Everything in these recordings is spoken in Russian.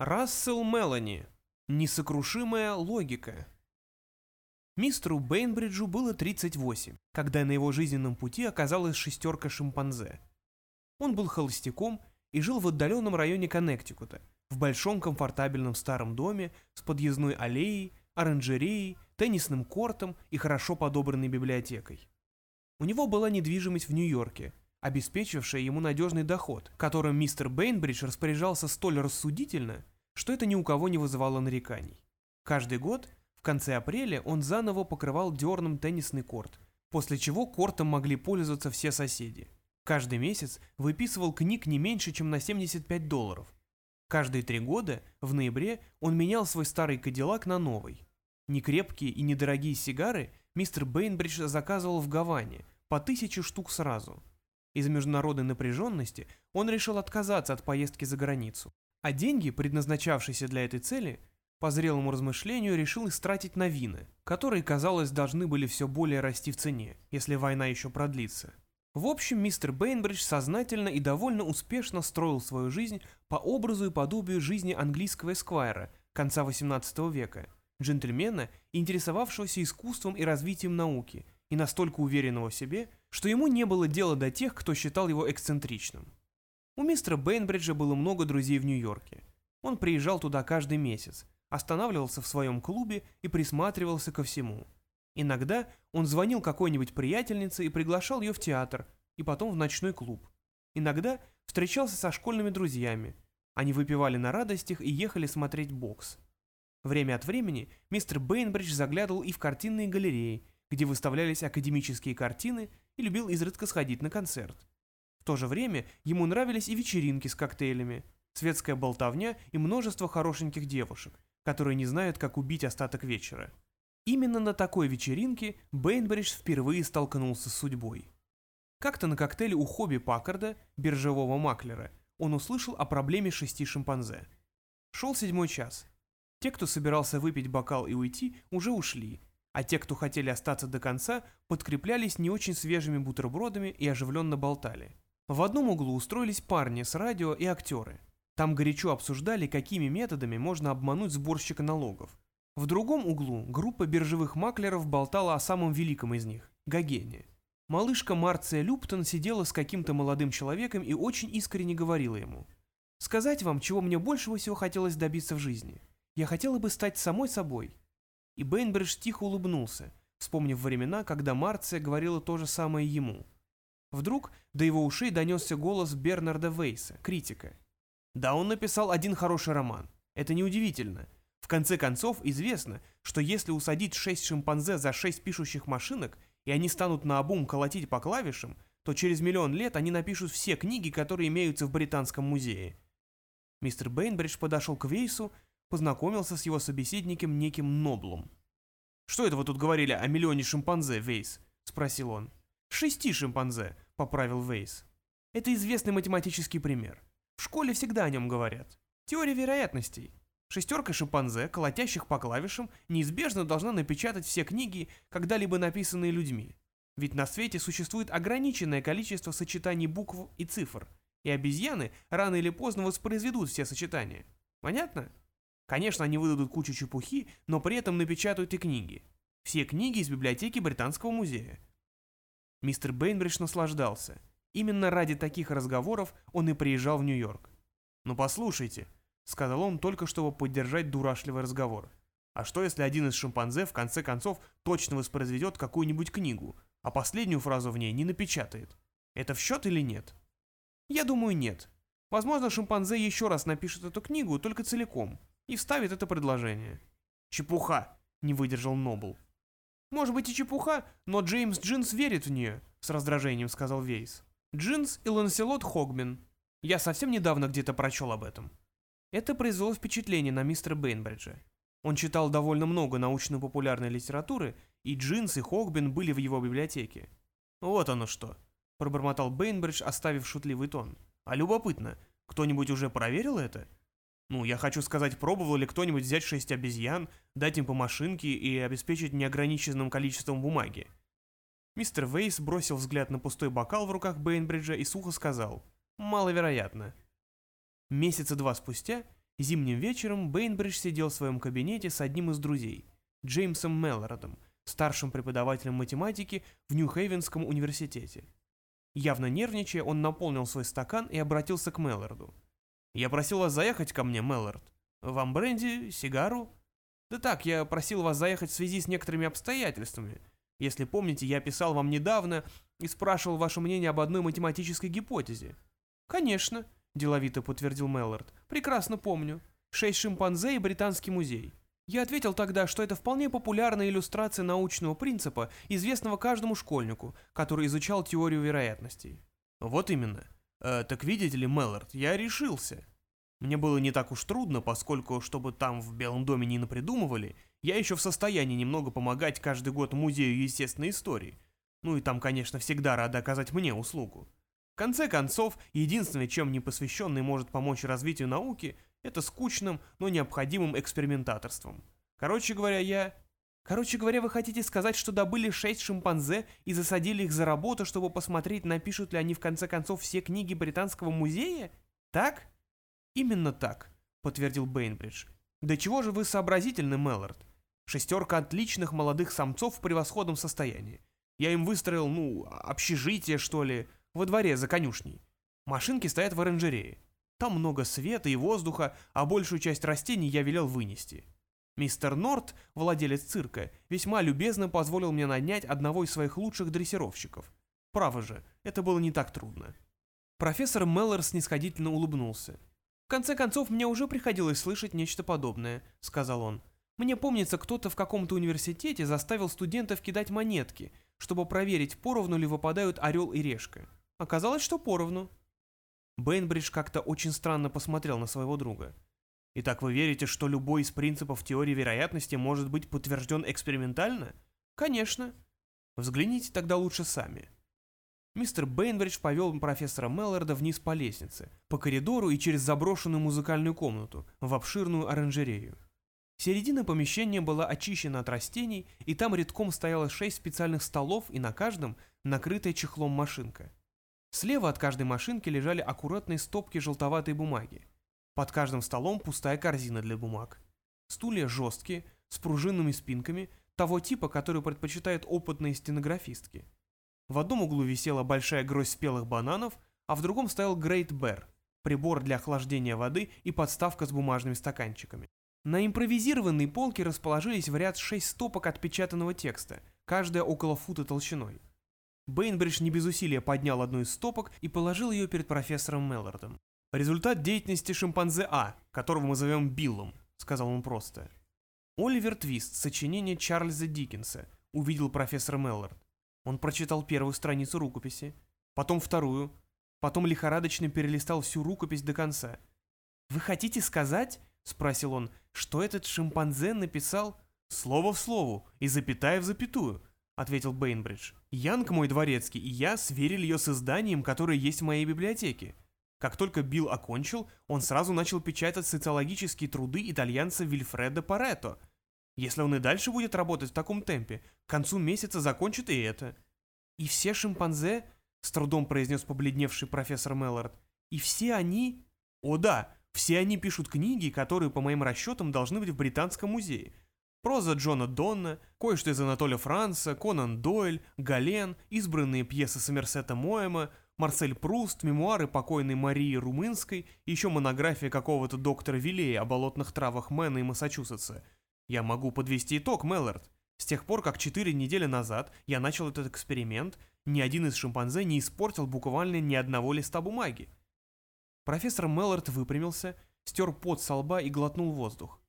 Рассел Мелани. Несокрушимая логика. Мистеру Бейнбриджу было 38, когда на его жизненном пути оказалась шестерка шимпанзе. Он был холостяком и жил в отдаленном районе Коннектикута, в большом комфортабельном старом доме с подъездной аллеей, оранжереей, теннисным кортом и хорошо подобранной библиотекой. У него была недвижимость в Нью-Йорке, обеспечившая ему надежный доход, которым мистер Бейнбридж распоряжался столь рассудительно, что это ни у кого не вызывало нареканий. Каждый год, в конце апреля, он заново покрывал дерном теннисный корт, после чего кортом могли пользоваться все соседи. Каждый месяц выписывал книг не меньше, чем на 75 долларов. Каждые три года, в ноябре, он менял свой старый кадиллак на новый. Некрепкие и недорогие сигары мистер Бейнбридж заказывал в Гаване, по тысяче штук сразу. Из-за международной напряженности он решил отказаться от поездки за границу. А деньги, предназначавшиеся для этой цели, по зрелому размышлению решил истратить на вина, которые, казалось, должны были все более расти в цене, если война еще продлится. В общем, мистер Бейнбридж сознательно и довольно успешно строил свою жизнь по образу и подобию жизни английского эсквайра конца XVIII века, джентльмена, интересовавшегося искусством и развитием науки, и настолько уверенного в себе, что ему не было дела до тех, кто считал его эксцентричным. У мистера Бейнбриджа было много друзей в Нью-Йорке. Он приезжал туда каждый месяц, останавливался в своем клубе и присматривался ко всему. Иногда он звонил какой-нибудь приятельнице и приглашал ее в театр, и потом в ночной клуб. Иногда встречался со школьными друзьями. Они выпивали на радостях и ехали смотреть бокс. Время от времени мистер Бейнбридж заглядывал и в картинные галереи, где выставлялись академические картины, и любил изредка сходить на концерт. В то же время ему нравились и вечеринки с коктейлями, светская болтовня и множество хорошеньких девушек, которые не знают, как убить остаток вечера. Именно на такой вечеринке Бейнбридж впервые столкнулся с судьбой. Как-то на коктейле у Хобби Паккарда, биржевого маклера, он услышал о проблеме шести шимпанзе. Шел седьмой час. Те, кто собирался выпить бокал и уйти, уже ушли, а те, кто хотели остаться до конца, подкреплялись не очень свежими бутербродами и оживленно болтали. В одном углу устроились парни с радио и актеры. Там горячо обсуждали, какими методами можно обмануть сборщика налогов. В другом углу группа биржевых маклеров болтала о самом великом из них – Гогене. Малышка Марция Люптон сидела с каким-то молодым человеком и очень искренне говорила ему. «Сказать вам, чего мне больше всего хотелось добиться в жизни. Я хотела бы стать самой собой». И Бейнбридж тихо улыбнулся, вспомнив времена, когда Марция говорила то же самое ему – Вдруг до его ушей донесся голос Бернарда Вейса, критика. Да, он написал один хороший роман. Это неудивительно. В конце концов, известно, что если усадить шесть шимпанзе за шесть пишущих машинок, и они станут наобум колотить по клавишам, то через миллион лет они напишут все книги, которые имеются в Британском музее. Мистер Бейнбридж подошел к Вейсу, познакомился с его собеседником неким Ноблом. «Что это вы тут говорили о миллионе шимпанзе, Вейс?» – спросил он. «Шести шимпанзе», — поправил Вейс. «Это известный математический пример. В школе всегда о нем говорят. Теория вероятностей. Шестерка шимпанзе, колотящих по клавишам, неизбежно должна напечатать все книги, когда-либо написанные людьми. Ведь на свете существует ограниченное количество сочетаний букв и цифр, и обезьяны рано или поздно воспроизведут все сочетания. Понятно? Конечно, они выдадут кучу чепухи, но при этом напечатают и книги. Все книги из библиотеки Британского музея. Мистер Бейнбридж наслаждался. Именно ради таких разговоров он и приезжал в Нью-Йорк. «Ну послушайте», — сказал он только чтобы поддержать дурашливый разговор. «А что, если один из шимпанзе в конце концов точно воспроизведет какую-нибудь книгу, а последнюю фразу в ней не напечатает? Это в счет или нет?» «Я думаю, нет. Возможно, шимпанзе еще раз напишет эту книгу, только целиком, и вставит это предложение». «Чепуха!» — не выдержал Нобл. «Может быть и чепуха, но Джеймс Джинс верит в нее», — с раздражением сказал Вейс. «Джинс и Ланселот Хогмен. Я совсем недавно где-то прочел об этом». Это произвело впечатление на мистера Бейнбриджа. Он читал довольно много научно-популярной литературы, и Джинс и Хогбин были в его библиотеке. «Вот оно что», — пробормотал Бейнбридж, оставив шутливый тон. «А любопытно, кто-нибудь уже проверил это? Ну, я хочу сказать, пробовал ли кто-нибудь взять шесть обезьян, дать им по машинке и обеспечить неограниченным количеством бумаги? Мистер Вейс бросил взгляд на пустой бокал в руках Бейнбриджа и сухо сказал «Маловероятно». Месяца два спустя Зимним вечером Бейнбридж сидел в своем кабинете с одним из друзей, Джеймсом Меллородом, старшим преподавателем математики в Нью-Хейвенском университете. Явно нервничая, он наполнил свой стакан и обратился к Меллорду. «Я просил вас заехать ко мне, Меллорд. Вам бренди, сигару?» «Да так, я просил вас заехать в связи с некоторыми обстоятельствами. Если помните, я писал вам недавно и спрашивал ваше мнение об одной математической гипотезе». «Конечно», — деловито подтвердил Меллорд. «Прекрасно помню. Шесть шимпанзе и Британский музей. Я ответил тогда, что это вполне популярная иллюстрация научного принципа, известного каждому школьнику, который изучал теорию вероятностей. Вот именно. Э, так видите ли, Меллард, я решился. Мне было не так уж трудно, поскольку, чтобы там в Белом доме не напридумывали, я еще в состоянии немного помогать каждый год Музею естественной истории. Ну и там, конечно, всегда рады оказать мне услугу. В конце концов, единственное, чем непосвященный может помочь развитию науки, это скучным, но необходимым экспериментаторством. Короче говоря, я... Короче говоря, вы хотите сказать, что добыли шесть шимпанзе и засадили их за работу, чтобы посмотреть, напишут ли они в конце концов все книги Британского музея? Так? Именно так, подтвердил Бейнбридж. Да чего же вы сообразительны, Меллард? Шестерка отличных молодых самцов в превосходном состоянии. Я им выстроил, ну, общежитие, что ли, во дворе за конюшней. Машинки стоят в оранжерее. Там много света и воздуха, а большую часть растений я велел вынести. Мистер Норт, владелец цирка, весьма любезно позволил мне нанять одного из своих лучших дрессировщиков. Право же, это было не так трудно. Профессор Меллер снисходительно улыбнулся. «В конце концов, мне уже приходилось слышать нечто подобное», — сказал он. «Мне помнится, кто-то в каком-то университете заставил студентов кидать монетки, чтобы проверить, поровну ли выпадают орел и решка. Оказалось, что поровну. Бейнбридж как-то очень странно посмотрел на своего друга. «Итак вы верите, что любой из принципов теории вероятности может быть подтвержден экспериментально?» «Конечно». «Взгляните тогда лучше сами». Мистер Бейнбридж повел профессора Мелларда вниз по лестнице, по коридору и через заброшенную музыкальную комнату, в обширную оранжерею. Середина помещения была очищена от растений, и там редком стояло шесть специальных столов, и на каждом накрытая чехлом машинка. Слева от каждой машинки лежали аккуратные стопки желтоватой бумаги. Под каждым столом пустая корзина для бумаг. Стулья жесткие, с пружинными спинками, того типа, который предпочитают опытные стенографистки. В одном углу висела большая гроздь спелых бананов, а в другом стоял Great Bear, прибор для охлаждения воды и подставка с бумажными стаканчиками. На импровизированной полке расположились в ряд шесть стопок отпечатанного текста, каждая около фута толщиной. Бейнбридж не без усилия поднял одну из стопок и положил ее перед профессором Меллардом. «Результат деятельности шимпанзе А, которого мы зовем Биллом», — сказал он просто. Оливер Твист, сочинение Чарльза Диккенса, увидел профессор Меллард. Он прочитал первую страницу рукописи, потом вторую, потом лихорадочно перелистал всю рукопись до конца. «Вы хотите сказать, — спросил он, — что этот шимпанзе написал слово в слово и запятая в запятую?» — ответил Бейнбридж. «Янг, мой дворецкий, и я сверили ее с изданием, которое есть в моей библиотеке. Как только Билл окончил, он сразу начал печатать социологические труды итальянца Вильфредо Паретто. Если он и дальше будет работать в таком темпе, к концу месяца закончит и это». «И все шимпанзе?» — с трудом произнес побледневший профессор Меллард. «И все они...» «О да, все они пишут книги, которые, по моим расчетам, должны быть в Британском музее. Проза Джона Донна, кое-что из Анатолия Франца, Конан Дойль, Гален, избранные пьесы Сомерсета Моэма, Марсель Пруст, мемуары покойной Марии Румынской еще монография какого-то доктора Вилея о болотных травах Мэна и Массачусетса. Я могу подвести итог, Меллард. С тех пор, как четыре недели назад я начал этот эксперимент, ни один из шимпанзе не испортил буквально ни одного листа бумаги. Профессор Меллард выпрямился, стер пот со лба и глотнул воздух.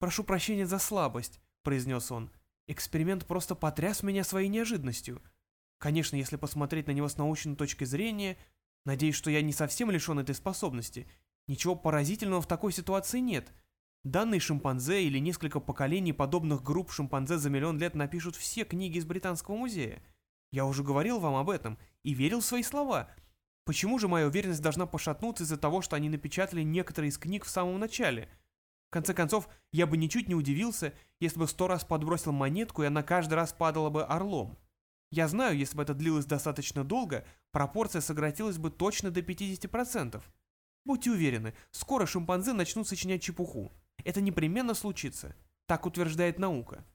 «Прошу прощения за слабость», — произнес он. «Эксперимент просто потряс меня своей неожиданностью. Конечно, если посмотреть на него с научной точки зрения, надеюсь, что я не совсем лишен этой способности. Ничего поразительного в такой ситуации нет. Данные шимпанзе или несколько поколений подобных групп шимпанзе за миллион лет напишут все книги из Британского музея. Я уже говорил вам об этом и верил в свои слова. Почему же моя уверенность должна пошатнуться из-за того, что они напечатали некоторые из книг в самом начале?» В конце концов, я бы ничуть не удивился, если бы сто раз подбросил монетку, и она каждый раз падала бы орлом. Я знаю, если бы это длилось достаточно долго, пропорция сократилась бы точно до 50%. Будьте уверены, скоро шимпанзе начнут сочинять чепуху. Это непременно случится. Так утверждает наука.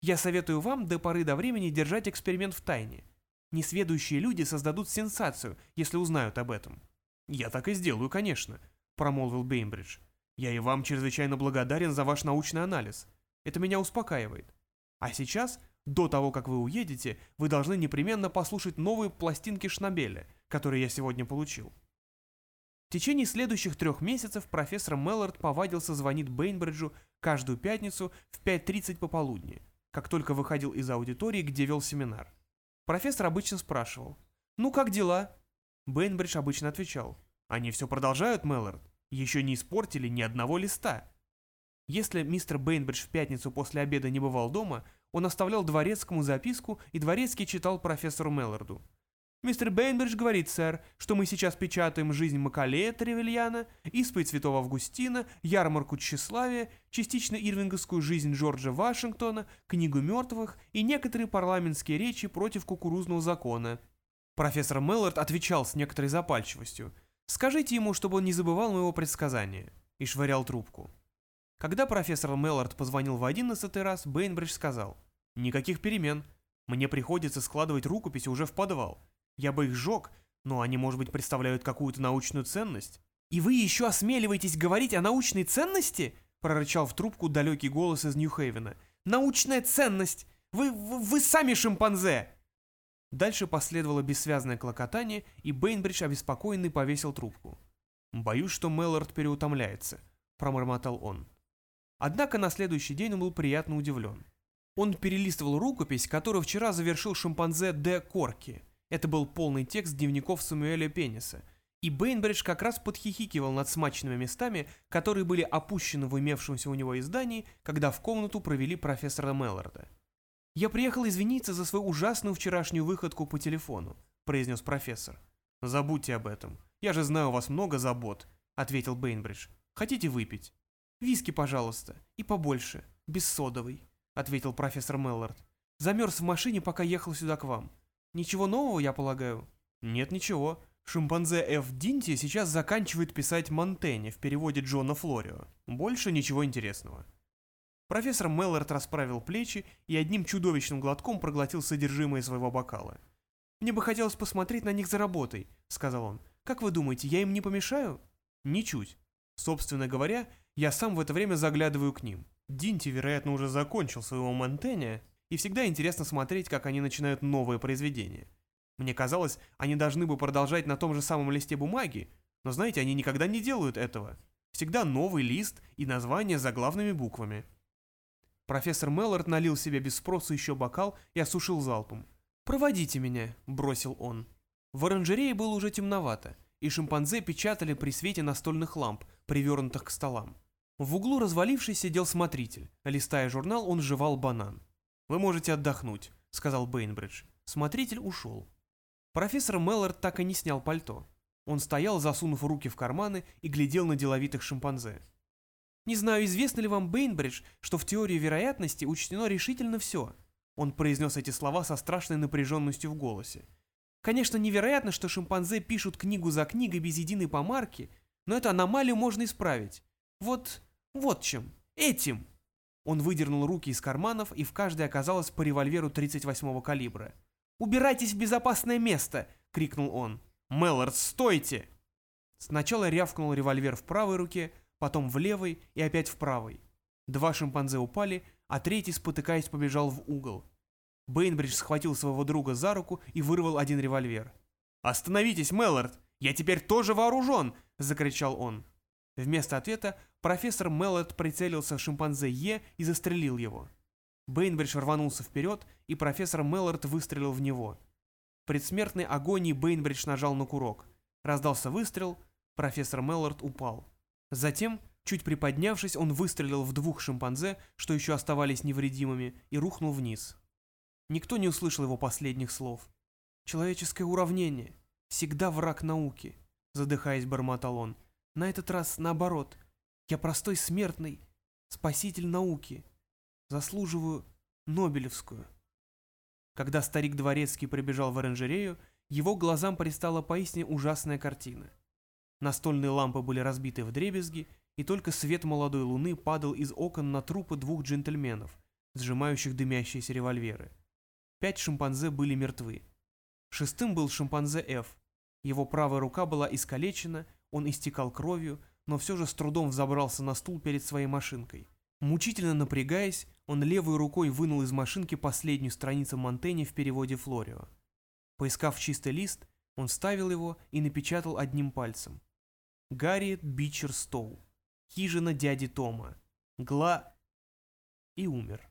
Я советую вам до поры до времени держать эксперимент в тайне. Несведущие люди создадут сенсацию, если узнают об этом. «Я так и сделаю, конечно», — промолвил Беймбридж. «Я и вам чрезвычайно благодарен за ваш научный анализ. Это меня успокаивает. А сейчас, до того, как вы уедете, вы должны непременно послушать новые пластинки Шнабеля, которые я сегодня получил». В течение следующих трех месяцев профессор Меллард повадился звонить Бейнбриджу каждую пятницу в 5.30 пополудни, как только выходил из аудитории, где вел семинар. Профессор обычно спрашивал, «Ну, как дела?» Бейнбридж обычно отвечал, «Они все продолжают, Меллард, еще не испортили ни одного листа». Если мистер Бейнбридж в пятницу после обеда не бывал дома, он оставлял дворецкому записку, и дворецкий читал профессору Мелларду. Мистер Бейнбридж говорит, сэр, что мы сейчас печатаем «Жизнь Макалея Тревельяна», «Исповедь святого Августина», «Ярмарку тщеславия», частично ирвинговскую «Жизнь Джорджа Вашингтона», «Книгу мертвых» и некоторые парламентские речи против кукурузного закона. Профессор Меллард отвечал с некоторой запальчивостью. «Скажите ему, чтобы он не забывал моего предсказания», и швырял трубку. Когда профессор Меллард позвонил в одиннадцатый раз, Бейнбридж сказал, «Никаких перемен. Мне приходится складывать рукописи уже в подвал. Я бы их сжег, но они, может быть, представляют какую-то научную ценность. «И вы еще осмеливаетесь говорить о научной ценности?» прорычал в трубку далекий голос из Нью-Хейвена. «Научная ценность! Вы, вы, вы сами шимпанзе!» Дальше последовало бессвязное клокотание, и Бейнбридж обеспокоенный повесил трубку. «Боюсь, что Меллард переутомляется», — промормотал он. Однако на следующий день он был приятно удивлен. Он перелистывал рукопись, которую вчера завершил шимпанзе Д. Корки — это был полный текст дневников Самуэля Пениса. И Бейнбридж как раз подхихикивал над смачными местами, которые были опущены в имевшемся у него издании, когда в комнату провели профессора Мелларда. «Я приехал извиниться за свою ужасную вчерашнюю выходку по телефону», — произнес профессор. «Забудьте об этом. Я же знаю у вас много забот», — ответил Бейнбридж. «Хотите выпить?» «Виски, пожалуйста. И побольше. Без содовой», — ответил профессор Меллард. «Замерз в машине, пока ехал сюда к вам. Ничего нового, я полагаю? Нет, ничего. Шимпанзе Ф. Динти сейчас заканчивает писать Монтене в переводе Джона Флорио. Больше ничего интересного. Профессор Меллард расправил плечи и одним чудовищным глотком проглотил содержимое своего бокала. «Мне бы хотелось посмотреть на них за работой», — сказал он. «Как вы думаете, я им не помешаю?» «Ничуть. Собственно говоря, я сам в это время заглядываю к ним. Динти, вероятно, уже закончил своего Монтене, и всегда интересно смотреть, как они начинают новое произведение. Мне казалось, они должны бы продолжать на том же самом листе бумаги, но знаете, они никогда не делают этого. Всегда новый лист и название заглавными буквами. Профессор Меллард налил себе без спроса еще бокал и осушил залпом. «Проводите меня», — бросил он. В оранжерее было уже темновато, и шимпанзе печатали при свете настольных ламп, привернутых к столам. В углу развалившись сидел смотритель. Листая журнал, он жевал банан. «Вы можете отдохнуть», — сказал Бейнбридж. Смотритель ушел. Профессор Меллард так и не снял пальто. Он стоял, засунув руки в карманы, и глядел на деловитых шимпанзе. «Не знаю, известно ли вам, Бейнбридж, что в теории вероятности учтено решительно все». Он произнес эти слова со страшной напряженностью в голосе. «Конечно, невероятно, что шимпанзе пишут книгу за книгой без единой помарки, но эту аномалию можно исправить. Вот, вот чем. Этим!» Он выдернул руки из карманов, и в каждой оказалось по револьверу 38-го калибра. «Убирайтесь в безопасное место!» — крикнул он. «Меллард, стойте!» Сначала рявкнул револьвер в правой руке, потом в левой и опять в правой. Два шимпанзе упали, а третий, спотыкаясь, побежал в угол. Бейнбридж схватил своего друга за руку и вырвал один револьвер. «Остановитесь, Меллард! Я теперь тоже вооружен!» — закричал он. Вместо ответа профессор Меллет прицелился в шимпанзе Е и застрелил его. Бейнбридж рванулся вперед, и профессор Меллард выстрелил в него. В предсмертной агонии Бейнбридж нажал на курок. Раздался выстрел, профессор Меллард упал. Затем, чуть приподнявшись, он выстрелил в двух шимпанзе, что еще оставались невредимыми, и рухнул вниз. Никто не услышал его последних слов. «Человеческое уравнение. Всегда враг науки», — задыхаясь, бормотал он. На этот раз наоборот. Я простой смертный, спаситель науки. Заслуживаю Нобелевскую. Когда старик Дворецкий прибежал в оранжерею, его глазам предстала поистине ужасная картина. Настольные лампы были разбиты в дребезги, и только свет молодой луны падал из окон на трупы двух джентльменов, сжимающих дымящиеся револьверы. Пять шимпанзе были мертвы. Шестым был шимпанзе Ф. Его правая рука была искалечена, он истекал кровью, но все же с трудом взобрался на стул перед своей машинкой. Мучительно напрягаясь, он левой рукой вынул из машинки последнюю страницу Монтенья в переводе Флорио. Поискав чистый лист, он вставил его и напечатал одним пальцем. Гарриет Бичер Стоу. Хижина дяди Тома. Гла... И умер.